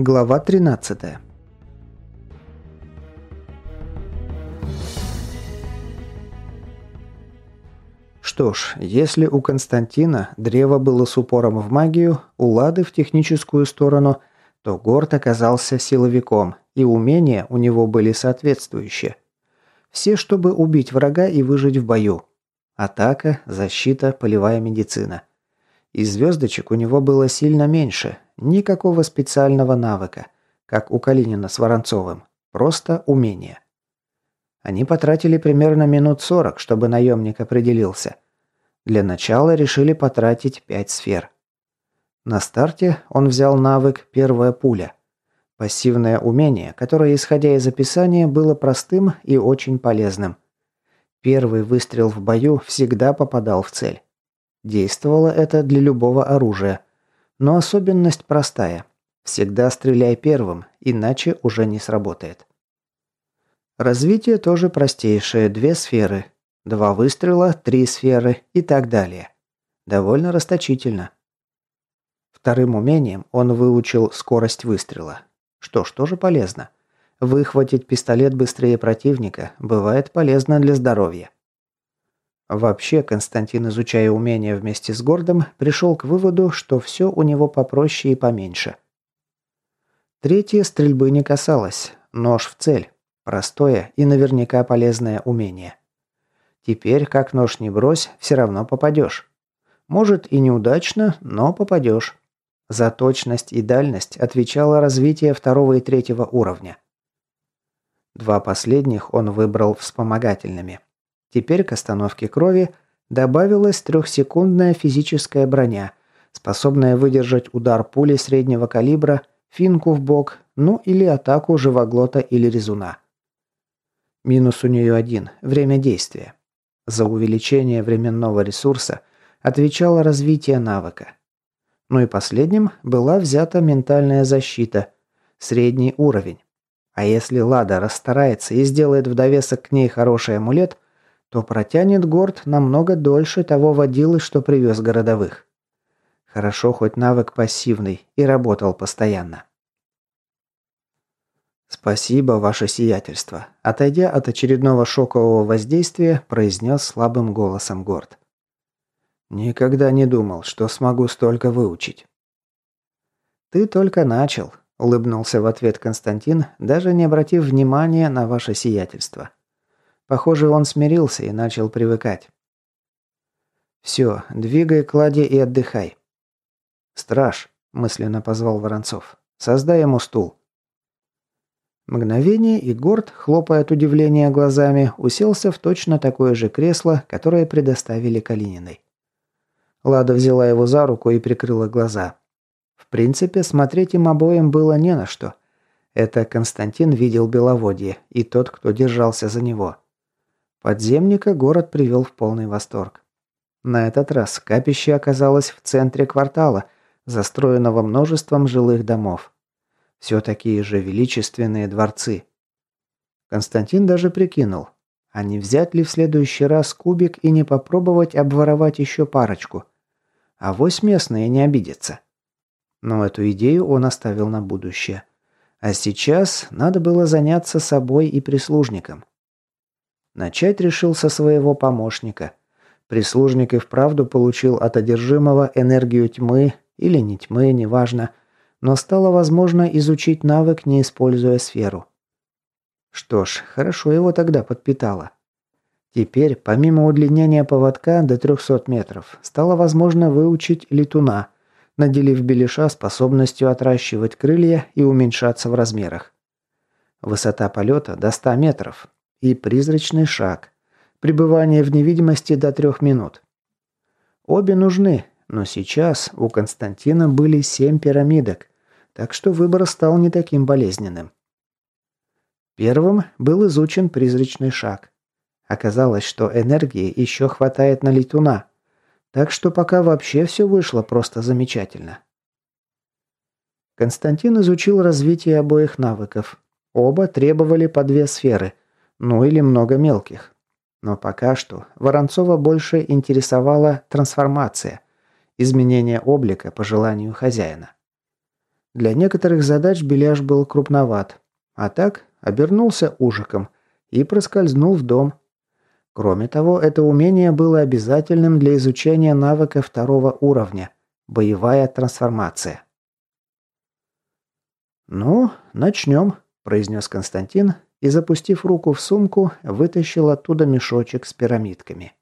Глава 13. Что ж, если у Константина древо было с упором в магию, у Лады в техническую сторону, то Горд оказался силовиком, и умения у него были соответствующие. Все, чтобы убить врага и выжить в бою. Атака, защита, полевая медицина. И звездочек у него было сильно меньше, никакого специального навыка, как у Калинина с Воронцовым, просто умение. Они потратили примерно минут сорок, чтобы наемник определился. Для начала решили потратить пять сфер. На старте он взял навык «Первая пуля». Пассивное умение, которое, исходя из описания, было простым и очень полезным. Первый выстрел в бою всегда попадал в цель. Действовало это для любого оружия. Но особенность простая. Всегда стреляй первым, иначе уже не сработает. Развитие тоже простейшее. Две сферы. Два выстрела, три сферы и так далее. Довольно расточительно. Вторым умением он выучил скорость выстрела. Что ж, тоже полезно. Выхватить пистолет быстрее противника бывает полезно для здоровья. Вообще, Константин, изучая умения вместе с Гордом, пришел к выводу, что все у него попроще и поменьше. Третье стрельбы не касалось. Нож в цель. Простое и наверняка полезное умение. Теперь, как нож не брось, все равно попадешь. Может и неудачно, но попадешь. За точность и дальность отвечало развитие второго и третьего уровня. Два последних он выбрал вспомогательными – Теперь к остановке крови добавилась трехсекундная физическая броня, способная выдержать удар пули среднего калибра, финку в бок, ну или атаку живоглота или резуна. Минус у нее один – время действия. За увеличение временного ресурса отвечало развитие навыка. Ну и последним была взята ментальная защита, средний уровень. А если Лада расстарается и сделает в довесок к ней хороший амулет – то протянет Горд намного дольше того водилы, что привез городовых. Хорошо, хоть навык пассивный и работал постоянно. «Спасибо, ваше сиятельство», – отойдя от очередного шокового воздействия, произнес слабым голосом Горд. «Никогда не думал, что смогу столько выучить». «Ты только начал», – улыбнулся в ответ Константин, даже не обратив внимания на ваше сиятельство. Похоже, он смирился и начал привыкать. «Все, двигай к ладе и отдыхай». «Страж», – мысленно позвал Воронцов, – «создай ему стул». Мгновение, и Горд, хлопая от удивления глазами, уселся в точно такое же кресло, которое предоставили Калининой. Лада взяла его за руку и прикрыла глаза. В принципе, смотреть им обоим было не на что. Это Константин видел Беловодье и тот, кто держался за него. Подземника город привел в полный восторг. На этот раз капище оказалось в центре квартала, застроенного множеством жилых домов. Все такие же величественные дворцы. Константин даже прикинул, а не взять ли в следующий раз кубик и не попробовать обворовать еще парочку. А вось местные не обидятся. Но эту идею он оставил на будущее. А сейчас надо было заняться собой и прислужником. Начать решил со своего помощника. Прислужник и вправду получил от одержимого энергию тьмы или не тьмы, неважно, но стало возможно изучить навык, не используя сферу. Что ж, хорошо его тогда подпитало. Теперь, помимо удлинения поводка до 300 метров, стало возможно выучить летуна, наделив Белиша способностью отращивать крылья и уменьшаться в размерах. Высота полета до 100 метров, и призрачный шаг. Пребывание в невидимости до трех минут. Обе нужны, но сейчас у Константина были семь пирамидок, так что выбор стал не таким болезненным. Первым был изучен призрачный шаг. Оказалось, что энергии еще хватает на летуна, так что пока вообще все вышло просто замечательно. Константин изучил развитие обоих навыков. Оба требовали по две сферы – ну или много мелких. Но пока что Воронцова больше интересовала трансформация, изменение облика по желанию хозяина. Для некоторых задач Беляш был крупноват, а так обернулся ужиком и проскользнул в дом. Кроме того, это умение было обязательным для изучения навыка второго уровня – боевая трансформация. «Ну, начнем», – произнес Константин и, запустив руку в сумку, вытащил оттуда мешочек с пирамидками.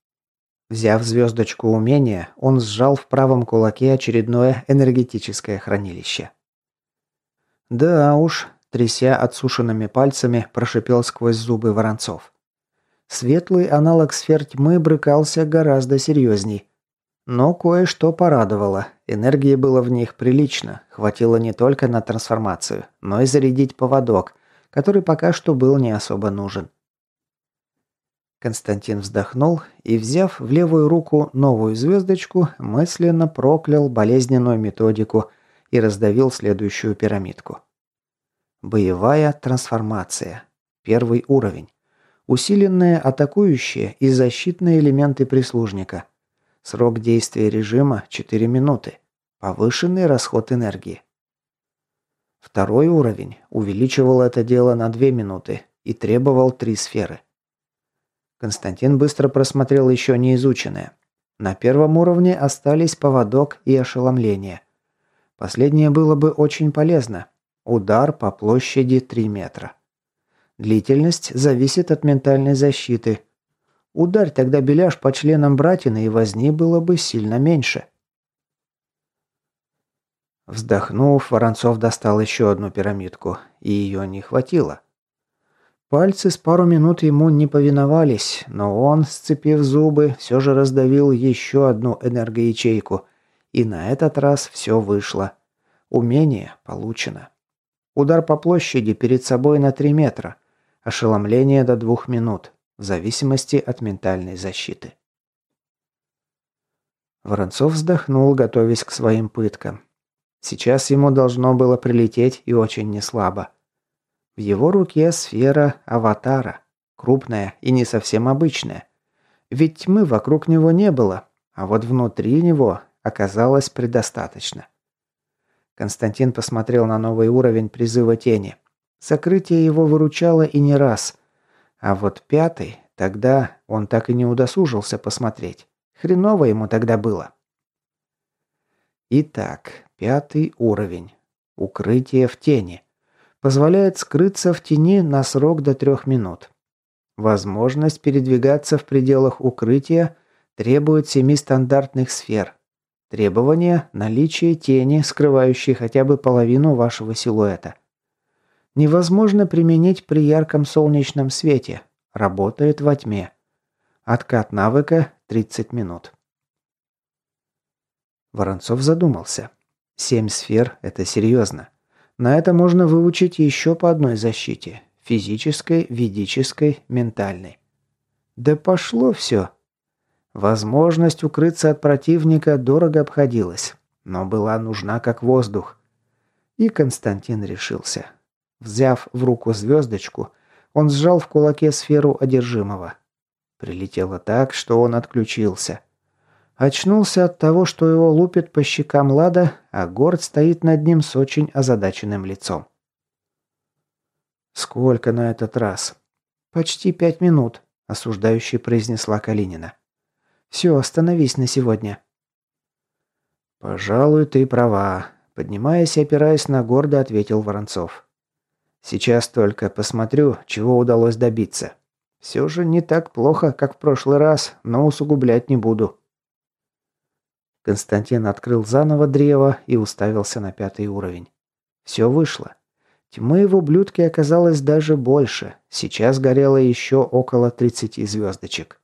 Взяв звездочку умения, он сжал в правом кулаке очередное энергетическое хранилище. «Да уж», – тряся отсушенными пальцами, прошипел сквозь зубы Воронцов. Светлый аналог сфер тьмы брыкался гораздо серьезней. Но кое-что порадовало. Энергии было в них прилично. Хватило не только на трансформацию, но и зарядить поводок, который пока что был не особо нужен. Константин вздохнул и, взяв в левую руку новую звездочку, мысленно проклял болезненную методику и раздавил следующую пирамидку. Боевая трансформация. Первый уровень. Усиленные атакующие и защитные элементы прислужника. Срок действия режима 4 минуты. Повышенный расход энергии. Второй уровень увеличивал это дело на 2 минуты и требовал 3 сферы. Константин быстро просмотрел еще неизученное. На первом уровне остались поводок и ошеломление. Последнее было бы очень полезно. Удар по площади 3 метра. Длительность зависит от ментальной защиты. Ударь тогда беляш по членам братины, и возни было бы сильно меньше. Вздохнув, Воронцов достал еще одну пирамидку, и ее не хватило. Пальцы с пару минут ему не повиновались, но он, сцепив зубы, все же раздавил еще одну энергоячейку, и на этот раз все вышло. Умение получено. Удар по площади перед собой на 3 метра. Ошеломление до двух минут, в зависимости от ментальной защиты. Воронцов вздохнул, готовясь к своим пыткам. Сейчас ему должно было прилететь и очень неслабо. В его руке сфера аватара, крупная и не совсем обычная. Ведь тьмы вокруг него не было, а вот внутри него оказалось предостаточно. Константин посмотрел на новый уровень призыва тени. Сокрытие его выручало и не раз. А вот пятый, тогда он так и не удосужился посмотреть. Хреново ему тогда было. Итак, пятый уровень. Укрытие в тени позволяет скрыться в тени на срок до трех минут. Возможность передвигаться в пределах укрытия требует семи стандартных сфер. Требование – наличие тени, скрывающей хотя бы половину вашего силуэта. Невозможно применить при ярком солнечном свете. Работает во тьме. Откат навыка – 30 минут. Воронцов задумался. Семь сфер – это серьезно. На это можно выучить еще по одной защите – физической, ведической, ментальной. Да пошло все. Возможность укрыться от противника дорого обходилась, но была нужна как воздух. И Константин решился. Взяв в руку звездочку, он сжал в кулаке сферу одержимого. Прилетело так, что он отключился. Очнулся от того, что его лупит по щекам Лада, а Горд стоит над ним с очень озадаченным лицом. «Сколько на этот раз?» «Почти пять минут», – осуждающий произнесла Калинина. «Все, остановись на сегодня». «Пожалуй, ты права», – поднимаясь и опираясь на Горда, ответил Воронцов. «Сейчас только посмотрю, чего удалось добиться. Все же не так плохо, как в прошлый раз, но усугублять не буду». Константин открыл заново древо и уставился на пятый уровень. Все вышло. Тьмы в ублюдке оказалось даже больше. Сейчас горело еще около 30 звездочек.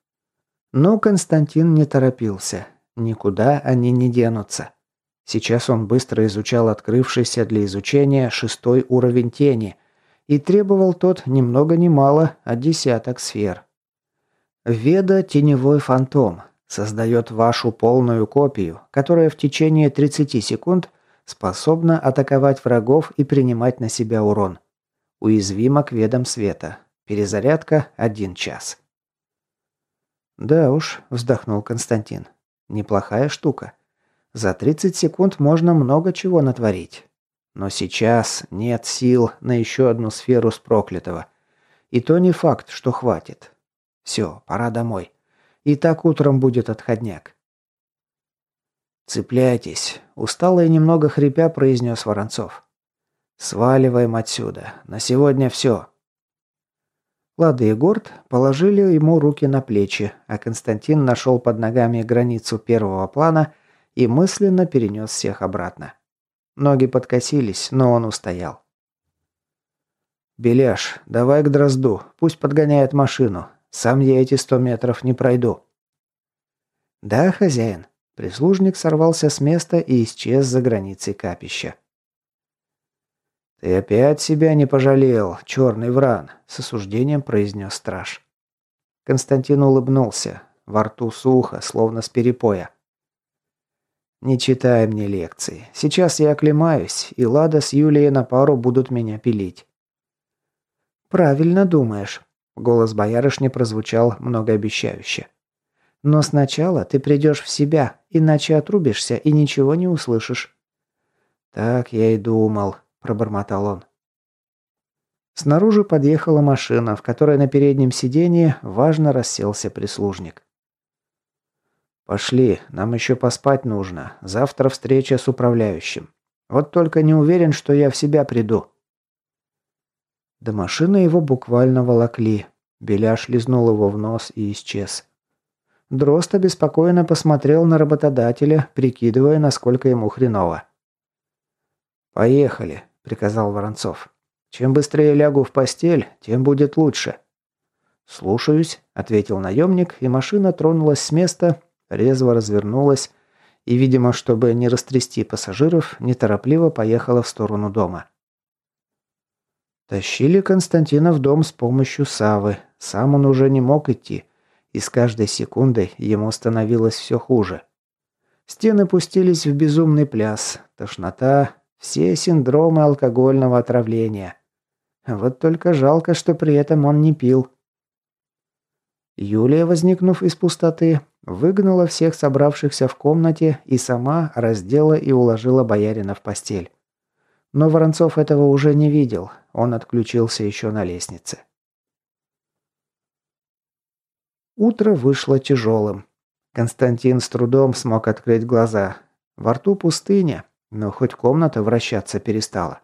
Но Константин не торопился. Никуда они не денутся. Сейчас он быстро изучал открывшийся для изучения шестой уровень тени и требовал тот ни много ни мало, а десяток сфер. Веда – теневой фантом, создает вашу полную копию, которая в течение 30 секунд способна атаковать врагов и принимать на себя урон. Уязвима к ведам света. Перезарядка – 1 час. «Да уж», – вздохнул Константин. «Неплохая штука. За 30 секунд можно много чего натворить. Но сейчас нет сил на еще одну сферу с проклятого. И то не факт, что хватит. Все, пора домой. И так утром будет отходняк. «Цепляйтесь», – устало и немного хрипя произнес Воронцов. «Сваливаем отсюда. На сегодня все». Лада и Горд положили ему руки на плечи, а Константин нашел под ногами границу первого плана и мысленно перенес всех обратно. Ноги подкосились, но он устоял. «Беляш, давай к Дрозду, пусть подгоняет машину. Сам я эти сто метров не пройду». «Да, хозяин». Прислужник сорвался с места и исчез за границей капища. «Ты опять себя не пожалел, черный вран», – с осуждением произнес страж. Константин улыбнулся. Во рту сухо, словно с перепоя. «Не читай мне лекции. Сейчас я оклемаюсь, и Лада с Юлией на пару будут меня пилить». «Правильно думаешь», – голос боярышни прозвучал многообещающе. «Но сначала ты придешь в себя, иначе отрубишься и ничего не услышишь». «Так я и думал», пробормотал он. Снаружи подъехала машина, в которой на переднем сиденье важно расселся прислужник. «Пошли, нам еще поспать нужно. Завтра встреча с управляющим. Вот только не уверен, что я в себя приду». До машины его буквально волокли. Беляш лизнул его в нос и исчез. Дрозд обеспокоенно посмотрел на работодателя, прикидывая, насколько ему хреново. «Поехали», – приказал Воронцов. «Чем быстрее лягу в постель, тем будет лучше». «Слушаюсь», – ответил наемник, и машина тронулась с места, резво развернулась и, видимо, чтобы не растрясти пассажиров, неторопливо поехала в сторону дома. Тащили Константина в дом с помощью Савы. Сам он уже не мог идти, и с каждой секундой ему становилось все хуже. Стены пустились в безумный пляс. Тошнота, все синдромы алкогольного отравления. Вот только жалко, что при этом он не пил. Юлия, возникнув из пустоты, выгнала всех собравшихся в комнате и сама раздела и уложила боярина в постель. Но Воронцов этого уже не видел, он отключился еще на лестнице. Утро вышло тяжелым. Константин с трудом смог открыть глаза. Во рту пустыня, но хоть комната вращаться перестала.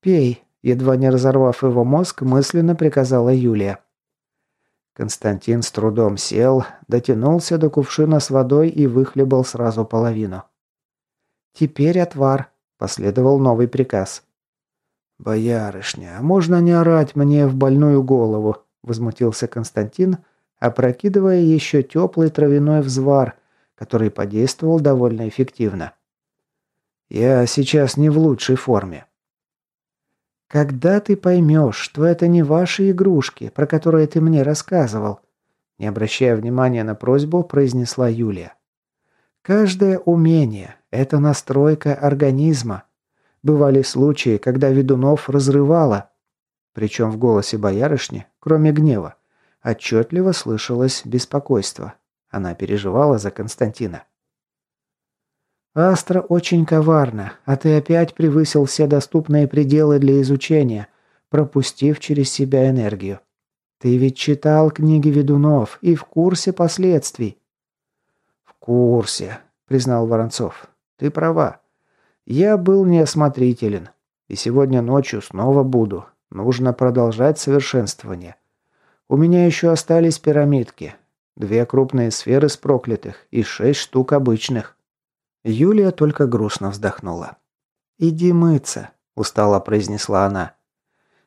«Пей», – едва не разорвав его мозг, мысленно приказала Юлия. Константин с трудом сел, дотянулся до кувшина с водой и выхлебал сразу половину. «Теперь отвар», – последовал новый приказ. «Боярышня, а можно не орать мне в больную голову?» – возмутился Константин, опрокидывая еще теплый травяной взвар, который подействовал довольно эффективно. Я сейчас не в лучшей форме. Когда ты поймешь, что это не ваши игрушки, про которые ты мне рассказывал, не обращая внимания на просьбу, произнесла Юлия. Каждое умение – это настройка организма. Бывали случаи, когда ведунов разрывало. Причем в голосе боярышни, кроме гнева, отчетливо слышалось беспокойство. Она переживала за Константина. Астра очень коварна, а ты опять превысил все доступные пределы для изучения, пропустив через себя энергию. Ты ведь читал книги ведунов и в курсе последствий. В курсе, признал Воронцов. Ты права. Я был неосмотрителен. И сегодня ночью снова буду. Нужно продолжать совершенствование. У меня еще остались пирамидки. Две крупные сферы с проклятых и шесть штук обычных. Юлия только грустно вздохнула. «Иди мыться», – устало произнесла она.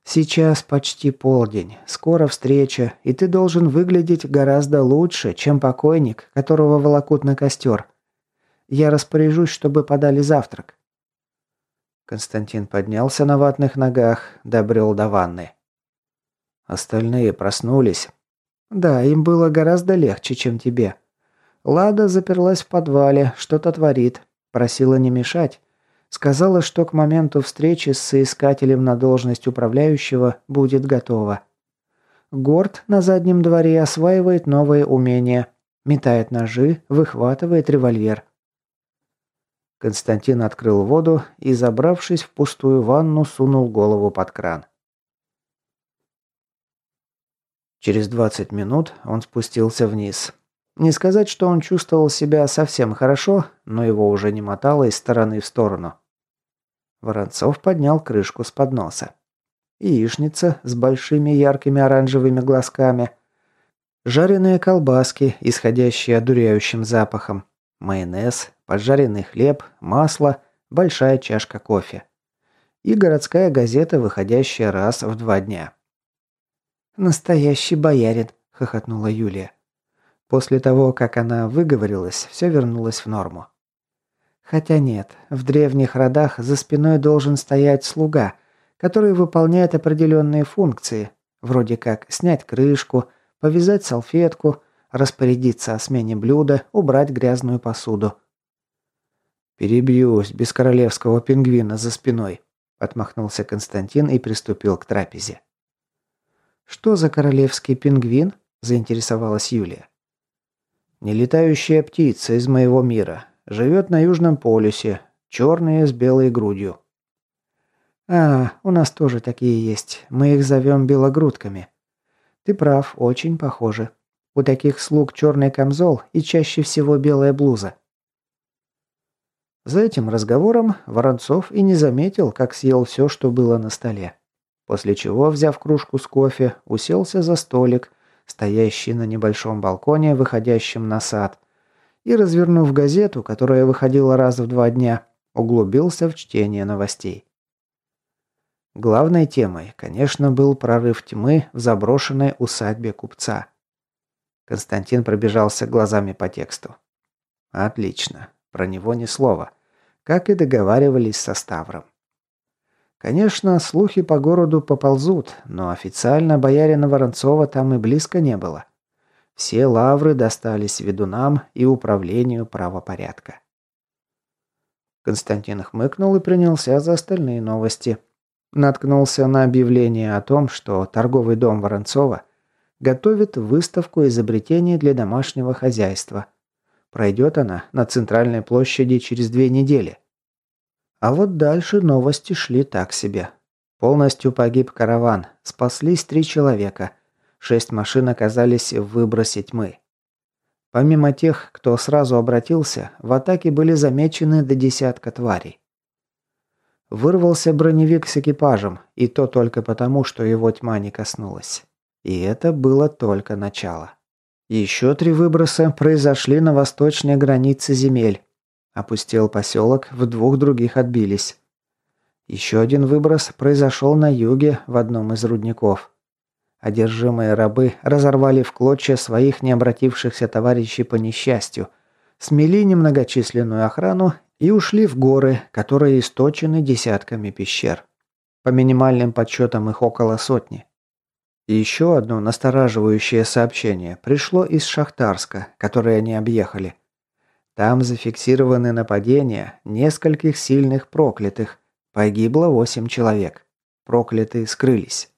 «Сейчас почти полдень, скоро встреча, и ты должен выглядеть гораздо лучше, чем покойник, которого волокут на костер. Я распоряжусь, чтобы подали завтрак». Константин поднялся на ватных ногах, добрел до ванны. Остальные проснулись. Да, им было гораздо легче, чем тебе. Лада заперлась в подвале, что-то творит. Просила не мешать. Сказала, что к моменту встречи с соискателем на должность управляющего будет готова. Горд на заднем дворе осваивает новые умения. Метает ножи, выхватывает револьвер. Константин открыл воду и, забравшись в пустую ванну, сунул голову под кран. Через 20 минут он спустился вниз. Не сказать, что он чувствовал себя совсем хорошо, но его уже не мотало из стороны в сторону. Воронцов поднял крышку с подноса. Яичница с большими яркими оранжевыми глазками. Жареные колбаски, исходящие одуряющим запахом. Майонез, поджаренный хлеб, масло, большая чашка кофе. И городская газета, выходящая раз в два дня. «Настоящий боярин», – хохотнула Юлия. После того, как она выговорилась, все вернулось в норму. Хотя нет, в древних родах за спиной должен стоять слуга, который выполняет определенные функции, вроде как снять крышку, повязать салфетку, распорядиться о смене блюда, убрать грязную посуду. «Перебьюсь без королевского пингвина за спиной», – отмахнулся Константин и приступил к трапезе. «Что за королевский пингвин?» – заинтересовалась Юлия. «Нелетающая птица из моего мира. Живет на Южном полюсе. Черные с белой грудью». «А, у нас тоже такие есть. Мы их зовем белогрудками». «Ты прав, очень похоже. У таких слуг черный камзол и чаще всего белая блуза». За этим разговором Воронцов и не заметил, как съел все, что было на столе. После чего, взяв кружку с кофе, уселся за столик, стоящий на небольшом балконе, выходящем на сад, и, развернув газету, которая выходила раз в два дня, углубился в чтение новостей. Главной темой, конечно, был прорыв тьмы в заброшенной усадьбе купца. Константин пробежался глазами по тексту. Отлично. Про него ни слова. Как и договаривались со Ставром. Конечно, слухи по городу поползут, но официально боярина Воронцова там и близко не было. Все лавры достались ведунам и управлению правопорядка. Константин хмыкнул и принялся за остальные новости. Наткнулся на объявление о том, что торговый дом Воронцова готовит выставку изобретений для домашнего хозяйства. Пройдет она на центральной площади через две недели. А вот дальше новости шли так себе. Полностью погиб караван, спаслись три человека. Шесть машин оказались в выбросе тьмы. Помимо тех, кто сразу обратился, в атаке были замечены до десятка тварей. Вырвался броневик с экипажем, и то только потому, что его тьма не коснулась. И это было только начало. Еще три выброса произошли на восточной границе земель, Опустел поселок, в двух других отбились. Еще один выброс произошел на юге в одном из рудников. Одержимые рабы разорвали в клочья своих необратившихся товарищей по несчастью, смели немногочисленную охрану и ушли в горы, которые источены десятками пещер. По минимальным подсчетам их около сотни. И еще одно настораживающее сообщение пришло из Шахтарска, которое они объехали – там зафиксированы нападения нескольких сильных проклятых. Погибло восемь человек. Проклятые скрылись.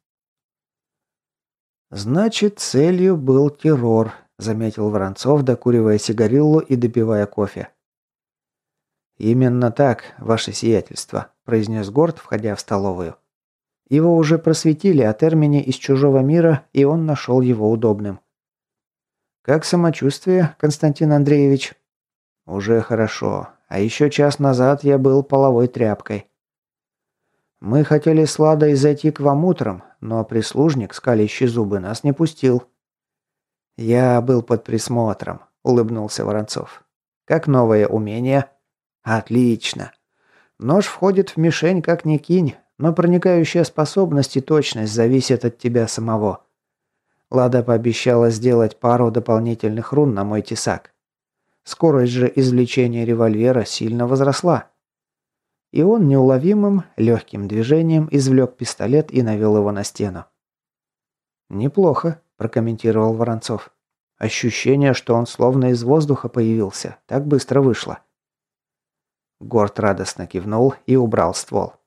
«Значит, целью был террор», – заметил Воронцов, докуривая сигариллу и допивая кофе. «Именно так, ваше сиятельство», – произнес Горд, входя в столовую. Его уже просветили о термине из чужого мира, и он нашел его удобным. «Как самочувствие, Константин Андреевич?» «Уже хорошо. А еще час назад я был половой тряпкой». «Мы хотели с Ладой зайти к вам утром, но прислужник, скалящий зубы, нас не пустил». «Я был под присмотром», — улыбнулся Воронцов. «Как новое умение?» «Отлично. Нож входит в мишень как ни кинь, но проникающая способность и точность зависят от тебя самого». Лада пообещала сделать пару дополнительных рун на мой тесак. Скорость же извлечения револьвера сильно возросла. И он неуловимым, легким движением извлек пистолет и навел его на стену. «Неплохо», – прокомментировал Воронцов. «Ощущение, что он словно из воздуха появился. Так быстро вышло». Горд радостно кивнул и убрал ствол.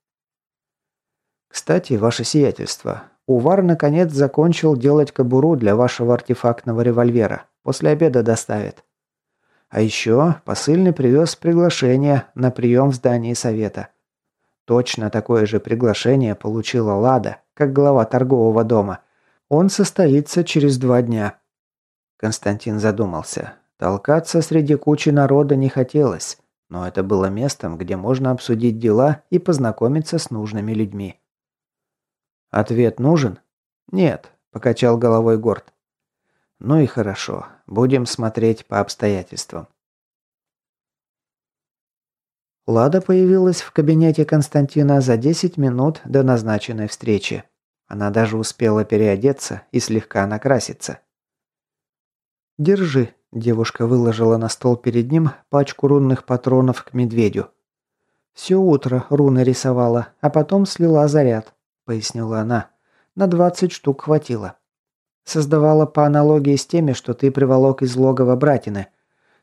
«Кстати, ваше сиятельство, Увар наконец закончил делать кобуру для вашего артефактного револьвера. После обеда доставит. А еще посыльный привез приглашение на прием в здании совета. Точно такое же приглашение получила Лада, как глава торгового дома. Он состоится через два дня. Константин задумался. Толкаться среди кучи народа не хотелось, но это было местом, где можно обсудить дела и познакомиться с нужными людьми. «Ответ нужен?» «Нет», – покачал головой Горд. «Ну и хорошо. Будем смотреть по обстоятельствам». Лада появилась в кабинете Константина за 10 минут до назначенной встречи. Она даже успела переодеться и слегка накраситься. «Держи», – девушка выложила на стол перед ним пачку рунных патронов к медведю. «Все утро руны рисовала, а потом слила заряд», – пояснила она. «На 20 штук хватило. Создавала по аналогии с теми, что ты приволок из логова братины.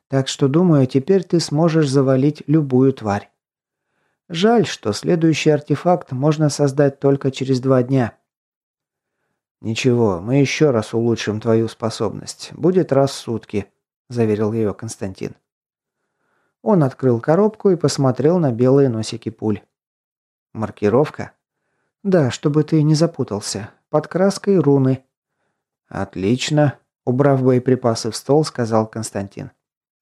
Так что, думаю, теперь ты сможешь завалить любую тварь. Жаль, что следующий артефакт можно создать только через два дня. «Ничего, мы еще раз улучшим твою способность. Будет раз в сутки», – заверил ее Константин. Он открыл коробку и посмотрел на белые носики пуль. «Маркировка?» «Да, чтобы ты не запутался. Под краской руны». «Отлично», – убрав боеприпасы в стол, сказал Константин.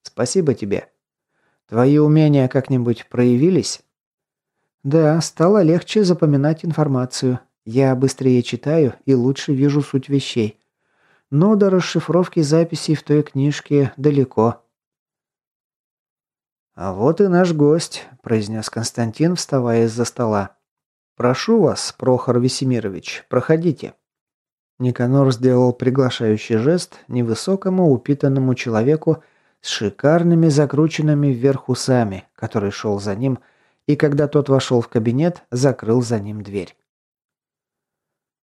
«Спасибо тебе. Твои умения как-нибудь проявились?» «Да, стало легче запоминать информацию. Я быстрее читаю и лучше вижу суть вещей. Но до расшифровки записей в той книжке далеко. «А вот и наш гость», – произнес Константин, вставая из-за стола. «Прошу вас, Прохор Весемирович, проходите». Никанор сделал приглашающий жест невысокому упитанному человеку с шикарными закрученными вверх усами, который шел за ним, и когда тот вошел в кабинет, закрыл за ним дверь.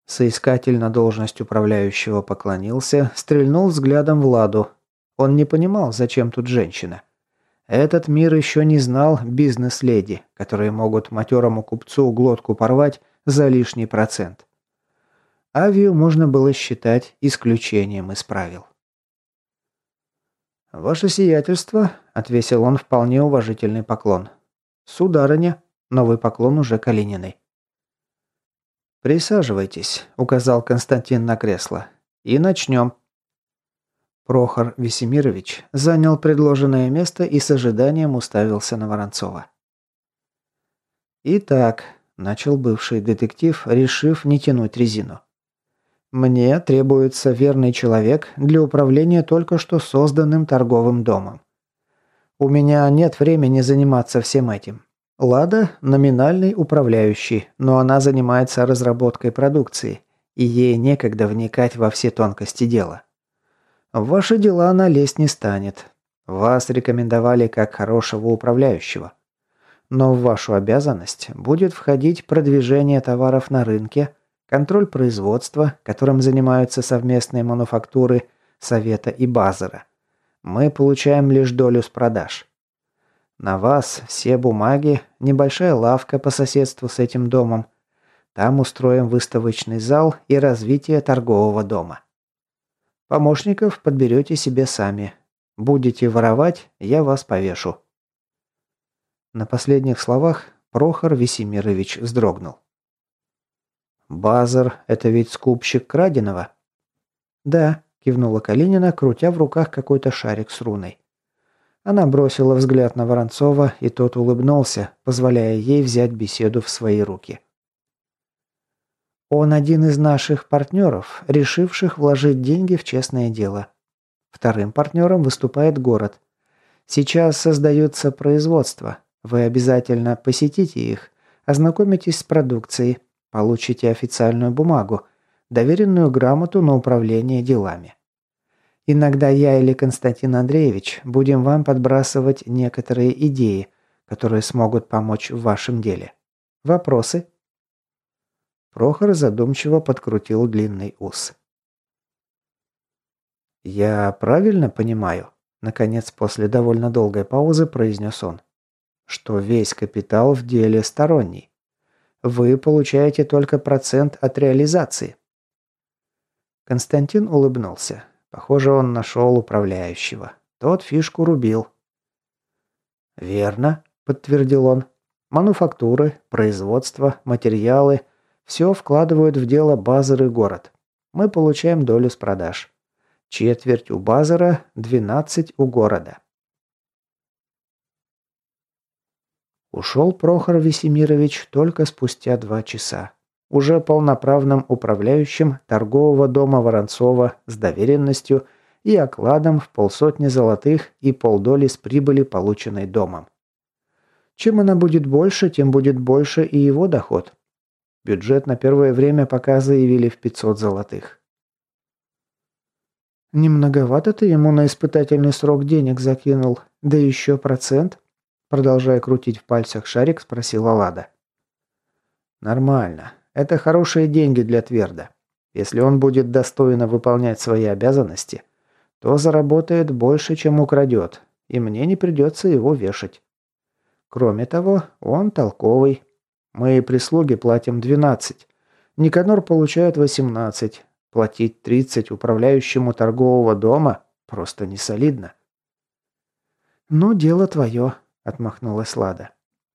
Соискатель на должность управляющего поклонился, стрельнул взглядом в Ладу. Он не понимал, зачем тут женщина. Этот мир еще не знал бизнес-леди, которые могут матерому купцу глотку порвать за лишний процент. Авию можно было считать исключением из правил. «Ваше сиятельство», — отвесил он вполне уважительный поклон. «Сударыня», — новый поклон уже Калининой. «Присаживайтесь», – указал Константин на кресло. «И начнем». Прохор Весемирович занял предложенное место и с ожиданием уставился на Воронцова. «Итак», – начал бывший детектив, решив не тянуть резину. «Мне требуется верный человек для управления только что созданным торговым домом. У меня нет времени заниматься всем этим. Лада – номинальный управляющий, но она занимается разработкой продукции, и ей некогда вникать во все тонкости дела. В ваши дела она лезть не станет. Вас рекомендовали как хорошего управляющего. Но в вашу обязанность будет входить продвижение товаров на рынке, контроль производства, которым занимаются совместные мануфактуры Совета и Базара. Мы получаем лишь долю с продаж. На вас все бумаги, небольшая лавка по соседству с этим домом. Там устроим выставочный зал и развитие торгового дома. Помощников подберете себе сами. Будете воровать, я вас повешу». На последних словах Прохор Весемирович вздрогнул. «Базар – это ведь скупщик краденого?» «Да», – кивнула Калинина, крутя в руках какой-то шарик с руной. Она бросила взгляд на Воронцова, и тот улыбнулся, позволяя ей взять беседу в свои руки. Он один из наших партнеров, решивших вложить деньги в честное дело. Вторым партнером выступает город. Сейчас создаются производства. Вы обязательно посетите их, ознакомитесь с продукцией, получите официальную бумагу, доверенную грамоту на управление делами. Иногда я или Константин Андреевич будем вам подбрасывать некоторые идеи, которые смогут помочь в вашем деле. Вопросы?» Прохор задумчиво подкрутил длинный ус. «Я правильно понимаю?» Наконец, после довольно долгой паузы произнес он. «Что весь капитал в деле сторонний. Вы получаете только процент от реализации». Константин улыбнулся. Похоже, он нашел управляющего. Тот фишку рубил. «Верно», – подтвердил он. «Мануфактуры, производство, материалы – все вкладывают в дело Базар и город. Мы получаем долю с продаж. Четверть у Базара, 12 у города». Ушел Прохор Весемирович только спустя два часа. Уже полноправным управляющим торгового дома Воронцова с доверенностью и окладом в полсотни золотых и полдоли с прибыли, полученной домом. Чем она будет больше, тем будет больше и его доход. Бюджет на первое время пока заявили в 500 золотых. «Не многовато ты ему на испытательный срок денег закинул, да еще процент?» Продолжая крутить в пальцах шарик, спросила Лада. «Нормально. Это хорошие деньги для Тверда. Если он будет достойно выполнять свои обязанности, то заработает больше, чем украдет, и мне не придется его вешать. Кроме того, он толковый. Мы прислуги платим 12. Никанор получает 18. Платить 30 управляющему торгового дома просто не солидно. «Ну, дело твое», – отмахнулась Лада.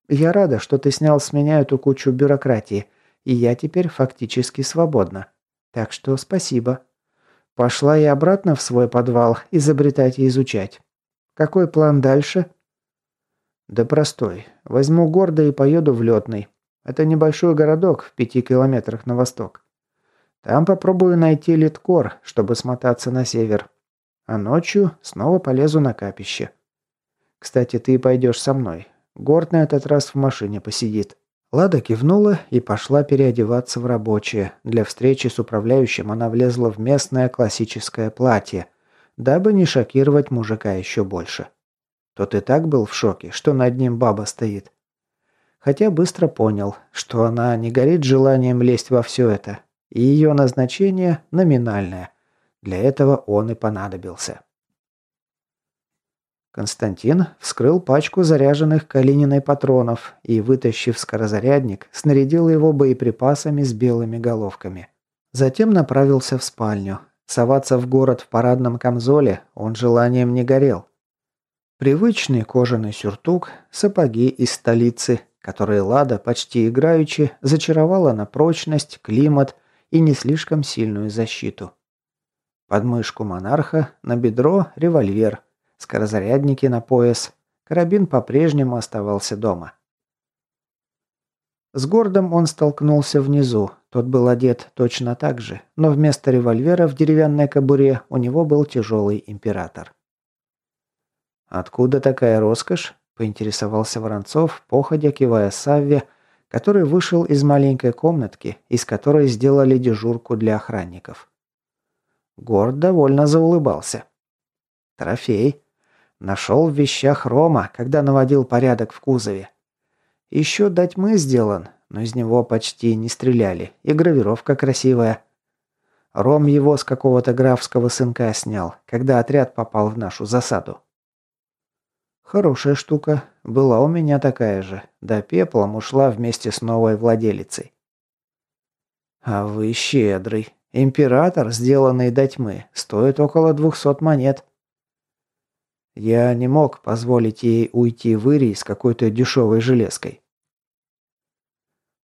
«Я рада, что ты снял с меня эту кучу бюрократии, и я теперь фактически свободна. Так что спасибо. Пошла я обратно в свой подвал изобретать и изучать. Какой план дальше?» «Да простой. Возьму гордо и поеду в Летный. Это небольшой городок в пяти километрах на восток. Там попробую найти литкор, чтобы смотаться на север. А ночью снова полезу на капище. Кстати, ты пойдешь со мной. Горд на этот раз в машине посидит». Лада кивнула и пошла переодеваться в рабочее. Для встречи с управляющим она влезла в местное классическое платье, дабы не шокировать мужика еще больше. Тот и так был в шоке, что над ним баба стоит. Хотя быстро понял, что она не горит желанием лезть во все это, и ее назначение номинальное. Для этого он и понадобился. Константин вскрыл пачку заряженных Калининой патронов и, вытащив скорозарядник, снарядил его боеприпасами с белыми головками. Затем направился в спальню. Соваться в город в парадном камзоле он желанием не горел. Привычный кожаный сюртук, сапоги из столицы, которые Лада почти играючи зачаровала на прочность, климат и не слишком сильную защиту. Под мышку монарха, на бедро револьвер – скорозарядники на пояс. Карабин по-прежнему оставался дома. С Гордом он столкнулся внизу. Тот был одет точно так же, но вместо револьвера в деревянной кобуре у него был тяжелый император. «Откуда такая роскошь?» – поинтересовался Воронцов, походя кивая Савве, который вышел из маленькой комнатки, из которой сделали дежурку для охранников. Горд довольно заулыбался. «Трофей», Нашел в вещах Рома, когда наводил порядок в кузове. Еще до тьмы сделан, но из него почти не стреляли, и гравировка красивая. Ром его с какого-то графского сынка снял, когда отряд попал в нашу засаду. Хорошая штука. Была у меня такая же. Да пеплом ушла вместе с новой владелицей. А вы щедрый. Император, сделанный до тьмы, стоит около двухсот монет. Я не мог позволить ей уйти в Ири с какой-то дешевой железкой.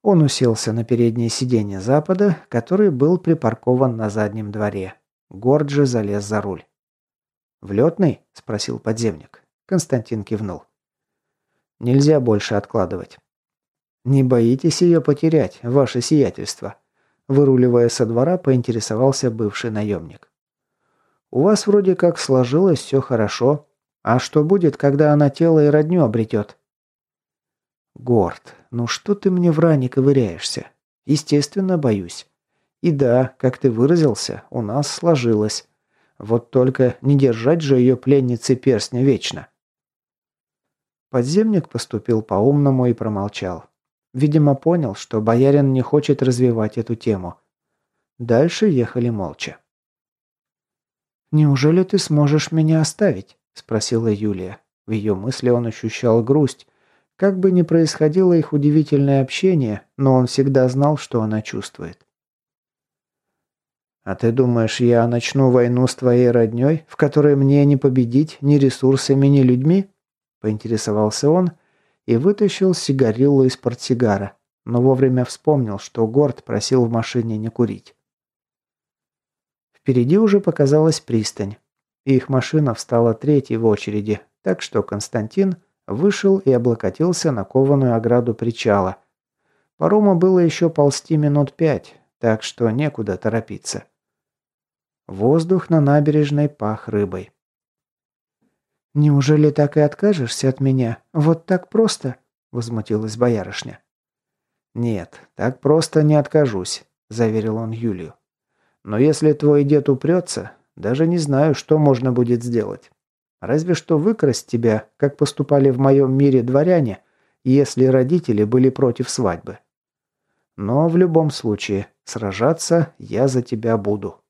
Он уселся на переднее сиденье Запада, который был припаркован на заднем дворе. Горджи залез за руль. «Влетный?» – спросил подземник. Константин кивнул. «Нельзя больше откладывать». «Не боитесь ее потерять, ваше сиятельство?» Выруливая со двора, поинтересовался бывший наемник. «У вас вроде как сложилось все хорошо, а что будет, когда она тело и родню обретет? Горд, ну что ты мне в ране ковыряешься? Естественно, боюсь. И да, как ты выразился, у нас сложилось. Вот только не держать же ее пленницей перстня вечно. Подземник поступил по-умному и промолчал. Видимо, понял, что боярин не хочет развивать эту тему. Дальше ехали молча. «Неужели ты сможешь меня оставить?» спросила Юлия. В ее мысли он ощущал грусть. Как бы ни происходило их удивительное общение, но он всегда знал, что она чувствует. «А ты думаешь, я начну войну с твоей родней, в которой мне не победить ни ресурсами, ни людьми?» Поинтересовался он и вытащил сигариллу из портсигара, но вовремя вспомнил, что Горд просил в машине не курить. Впереди уже показалась пристань. Их машина встала третьей в очереди, так что Константин вышел и облокотился на кованую ограду причала. Парому было еще ползти минут пять, так что некуда торопиться. Воздух на набережной пах рыбой. «Неужели так и откажешься от меня? Вот так просто?» – возмутилась боярышня. «Нет, так просто не откажусь», – заверил он Юлию. «Но если твой дед упрется, даже не знаю, что можно будет сделать. Разве что выкрасть тебя, как поступали в моем мире дворяне, если родители были против свадьбы. Но в любом случае, сражаться я за тебя буду».